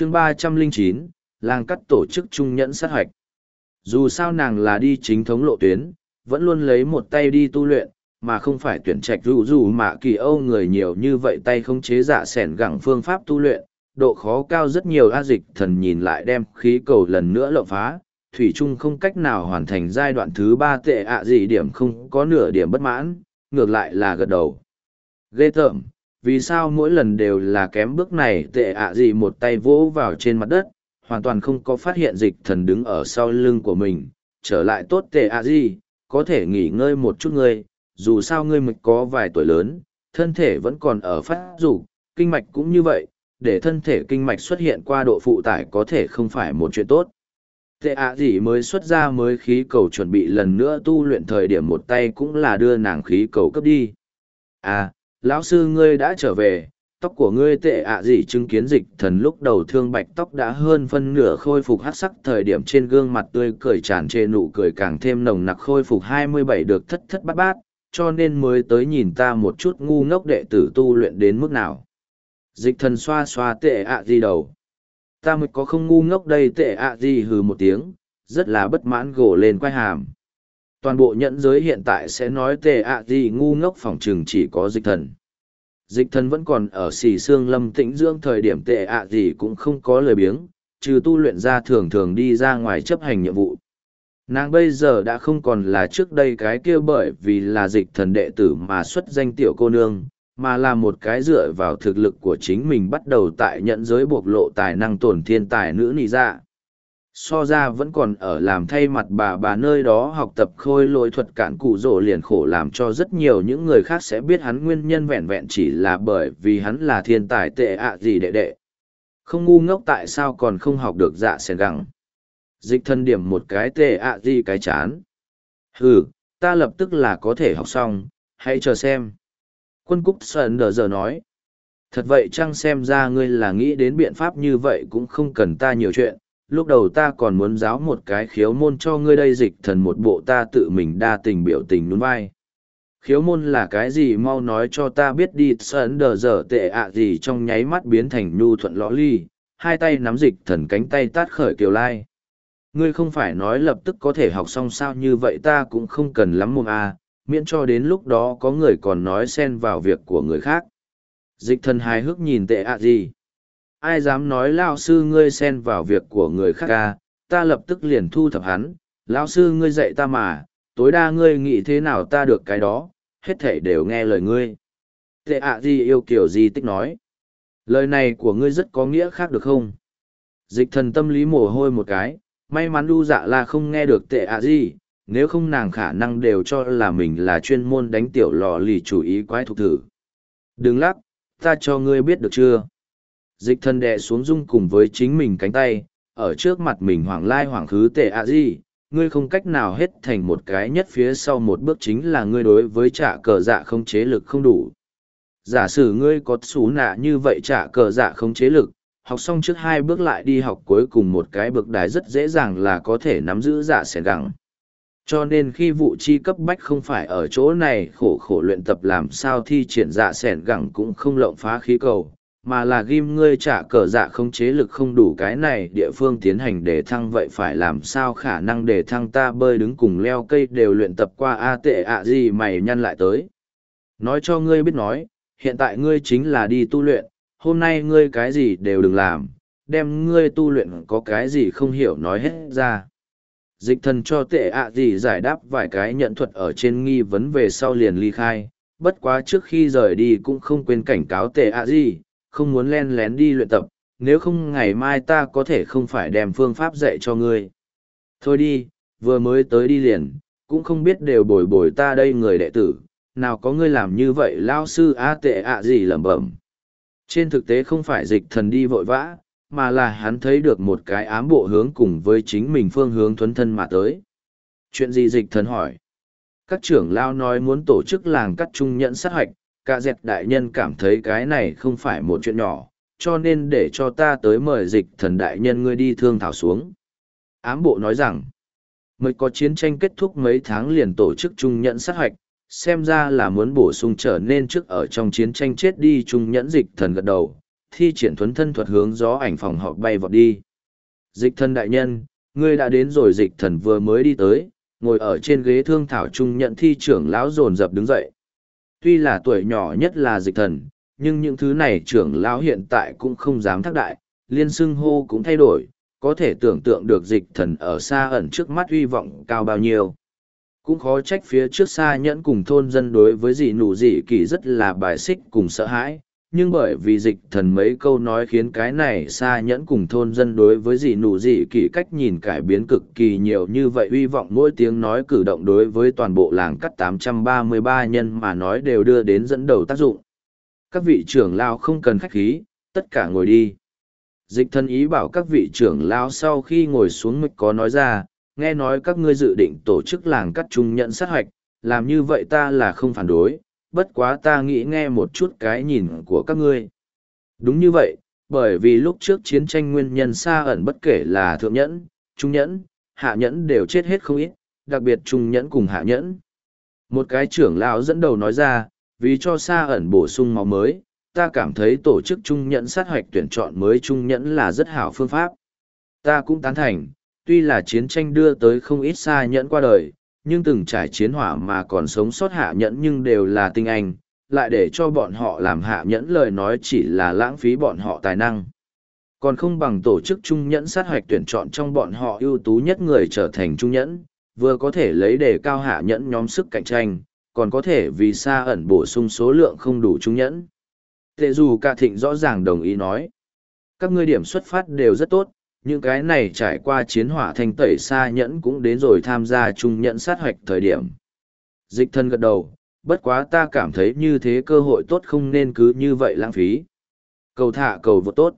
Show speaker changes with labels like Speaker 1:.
Speaker 1: chương ba trăm linh chín, làng cắt tổ chức trung nhẫn sát hoạch dù sao nàng là đi chính thống lộ tuyến, vẫn luôn lấy một tay đi tu luyện, mà không phải tuyển trạch rủ rủ mà kỳ âu người nhiều như vậy tay không chế giả sẻn gẳng phương pháp tu luyện, độ khó cao rất nhiều a dịch thần nhìn lại đem khí cầu lần nữa lộng phá, thủy trung không cách nào hoàn thành giai đoạn thứ ba tệ ạ gì điểm không có nửa điểm bất mãn, ngược lại là gật đầu. Ghê tởm vì sao mỗi lần đều là kém bước này tệ ạ gì một tay vỗ vào trên mặt đất, hoàn toàn không có phát hiện dịch thần đứng ở sau lưng của mình, trở lại tốt tệ ạ gì, có thể nghỉ ngơi một chút ngươi, dù sao ngươi mịch có vài tuổi lớn, thân thể vẫn còn ở phát dục, kinh mạch cũng như vậy, để thân thể kinh mạch xuất hiện qua độ phụ tải có thể không phải một chuyện tốt. Tệ ạ gì mới xuất ra mới khí cầu chuẩn bị lần nữa tu luyện thời điểm một tay cũng là đưa nàng khí cầu cấp đi. À lão sư ngươi đã trở về, tóc của ngươi tệ ạ gì chứng kiến dịch thần lúc đầu thương bạch tóc đã hơn phân nửa khôi phục hát sắc, thời điểm trên gương mặt tươi cười tràn trề nụ cười càng thêm nồng nặc khôi phục hai mươi bảy được thất thất bát bát, cho nên mới tới nhìn ta một chút ngu ngốc đệ tử tu luyện đến mức nào. Dịch thần xoa xoa tệ ạ gì đầu. Ta mới có không ngu ngốc đây tệ ạ gì hừ một tiếng, rất là bất mãn gổ lên quai hàm toàn bộ nhẫn giới hiện tại sẽ nói tệ ạ gì ngu ngốc phòng chừng chỉ có dịch thần. Dịch thần vẫn còn ở xì xương lâm tĩnh dưỡng thời điểm tệ ạ gì cũng không có lời biếng, trừ tu luyện ra thường thường đi ra ngoài chấp hành nhiệm vụ. Nàng bây giờ đã không còn là trước đây cái kia bởi vì là dịch thần đệ tử mà xuất danh tiểu cô nương, mà là một cái dựa vào thực lực của chính mình bắt đầu tại nhận giới bộc lộ tài năng tổn thiên tài nữ nị dạ so ra vẫn còn ở làm thay mặt bà bà nơi đó học tập khôi lỗi thuật cản cụ rỗ liền khổ làm cho rất nhiều những người khác sẽ biết hắn nguyên nhân vẹn vẹn chỉ là bởi vì hắn là thiên tài tệ ạ gì đệ đệ. Không ngu ngốc tại sao còn không học được dạ sen gẳng? Dịch thân điểm một cái tệ ạ gì cái chán. Ừ ta lập tức là có thể học xong, hãy chờ xem. Quân cúc sơn đờ giờ nói. Thật vậy chăng xem ra ngươi là nghĩ đến biện pháp như vậy cũng không cần ta nhiều chuyện lúc đầu ta còn muốn giáo một cái khiếu môn cho ngươi đây dịch thần một bộ ta tự mình đa tình biểu tình nhún vai. Khiếu môn là cái gì mau nói cho ta biết đi sơn đờ dở tệ ạ gì trong nháy mắt biến thành nhu thuận lõ ly hai tay nắm dịch thần cánh tay tát khởi kiều lai. Ngươi không phải nói lập tức có thể học xong sao như vậy ta cũng không cần lắm mồm à, miễn cho đến lúc đó có người còn nói xen vào việc của người khác. Dịch thần hài hước nhìn tệ ạ gì ai dám nói lao sư ngươi xen vào việc của người khác ca à, ta lập tức liền thu thập hắn. Lao sư ngươi dạy ta mà. Tối đa ngươi nghĩ thế nào ta được cái đó. Hết thể đều nghe lời ngươi. Tệ ạ gì yêu kiểu gì tích nói? Lời này của ngươi rất có nghĩa khác được không? Dịch thần tâm lý mồ hôi một cái. May mắn đu dạ là không nghe được tệ ạ gì. Nếu không nàng khả năng đều cho là mình là chuyên môn đánh tiểu lò lì chủ ý quái thục thử. Đừng lắc ta cho ngươi biết được chưa? Dịch thần đè xuống dung cùng với chính mình cánh tay, ở trước mặt mình hoảng lai hoảng khứ tệ ạ gì, ngươi không cách nào hết thành một cái nhất phía sau một bước chính là ngươi đối với trả cờ dạ không chế lực không đủ. Giả sử ngươi có xú nạ như vậy trả cờ dạ không chế lực, học xong trước hai bước lại đi học cuối cùng một cái bậc đài rất dễ dàng là có thể nắm giữ giả sẻn gẳng. Cho nên khi vụ chi cấp bách không phải ở chỗ này khổ khổ luyện tập làm sao thi triển giả sẻn gẳng cũng không lộng phá khí cầu mà là ghim ngươi trả cờ dạ không chế lực không đủ cái này địa phương tiến hành để thăng vậy phải làm sao khả năng để thăng ta bơi đứng cùng leo cây đều luyện tập qua a tệ ạ gì mày nhăn lại tới. Nói cho ngươi biết nói, hiện tại ngươi chính là đi tu luyện, hôm nay ngươi cái gì đều đừng làm, đem ngươi tu luyện có cái gì không hiểu nói hết ra. Dịch thần cho tệ ạ gì giải đáp vài cái nhận thuật ở trên nghi vấn về sau liền ly khai, bất quá trước khi rời đi cũng không quên cảnh cáo tệ ạ gì không muốn len lén đi luyện tập, nếu không ngày mai ta có thể không phải đem phương pháp dạy cho ngươi. Thôi đi, vừa mới tới đi liền, cũng không biết đều bồi bồi ta đây người đệ tử, nào có ngươi làm như vậy lao sư á tệ ạ gì lẩm bẩm. Trên thực tế không phải dịch thần đi vội vã, mà là hắn thấy được một cái ám bộ hướng cùng với chính mình phương hướng thuấn thân mà tới. Chuyện gì dịch thần hỏi? Các trưởng lao nói muốn tổ chức làng cắt trung nhận sát hoạch, cả dẹt đại nhân cảm thấy cái này không phải một chuyện nhỏ, cho nên để cho ta tới mời dịch thần đại nhân ngươi đi thương thảo xuống. Ám bộ nói rằng, mới có chiến tranh kết thúc mấy tháng liền tổ chức trung nhận sát hoạch, xem ra là muốn bổ sung trở nên trước ở trong chiến tranh chết đi trung nhẫn dịch thần gật đầu. thi triển thuấn thân thuật hướng gió ảnh phòng họp bay vọt đi. Dịch thần đại nhân, ngươi đã đến rồi dịch thần vừa mới đi tới, ngồi ở trên ghế thương thảo trung nhận thi trưởng lão dồn dập đứng dậy. Tuy là tuổi nhỏ nhất là dịch thần, nhưng những thứ này trưởng lão hiện tại cũng không dám thác đại, liên xưng hô cũng thay đổi, có thể tưởng tượng được dịch thần ở xa ẩn trước mắt hy vọng cao bao nhiêu. Cũng khó trách phía trước xa nhẫn cùng thôn dân đối với dị nụ dị kỳ rất là bài xích cùng sợ hãi, nhưng bởi vì dịch thần mấy câu nói khiến cái này xa nhẫn cùng thôn dân đối với dị nụ dị kỳ cách nhìn cải biến cực kỳ nhiều như vậy hy vọng mỗi tiếng nói cử động đối với toàn bộ làng cắt 833 nhân mà nói đều đưa đến dẫn đầu tác dụng. Các vị trưởng lao không cần khách khí, tất cả ngồi đi. Dịch thần ý bảo các vị trưởng lao sau khi ngồi xuống mịch có nói ra, nghe nói các ngươi dự định tổ chức làng cắt trung nhận sát hoạch, làm như vậy ta là không phản đối, bất quá ta nghĩ nghe một chút cái nhìn của các ngươi. Đúng như vậy, bởi vì lúc trước chiến tranh nguyên nhân xa ẩn bất kể là thượng nhẫn, trung nhẫn, hạ nhẫn đều chết hết không ít, đặc biệt trung nhẫn cùng hạ nhẫn. Một cái trưởng lão dẫn đầu nói ra, vì cho xa ẩn bổ sung máu mới, ta cảm thấy tổ chức trung nhẫn sát hoạch tuyển chọn mới trung nhẫn là rất hảo phương pháp. Ta cũng tán thành, tuy là chiến tranh đưa tới không ít xa nhẫn qua đời, nhưng từng trải chiến hỏa mà còn sống sót hạ nhẫn nhưng đều là tinh anh, lại để cho bọn họ làm hạ nhẫn lời nói chỉ là lãng phí bọn họ tài năng. Còn không bằng tổ chức trung nhẫn sát hoạch tuyển chọn trong bọn họ ưu tú nhất người trở thành trung nhẫn, vừa có thể lấy đề cao hạ nhẫn nhóm sức cạnh tranh, còn có thể vì xa ẩn bổ sung số lượng không đủ trung nhẫn. Tệ dù cả thịnh rõ ràng đồng ý nói. Các ngươi điểm xuất phát đều rất tốt, những cái này trải qua chiến hỏa thanh tẩy xa nhẫn cũng đến rồi tham gia chung nhận sát hoạch thời điểm. Dịch thân gật đầu, bất quá ta cảm thấy như thế cơ hội tốt không nên cứ như vậy lãng phí. Cầu thả cầu vô tốt.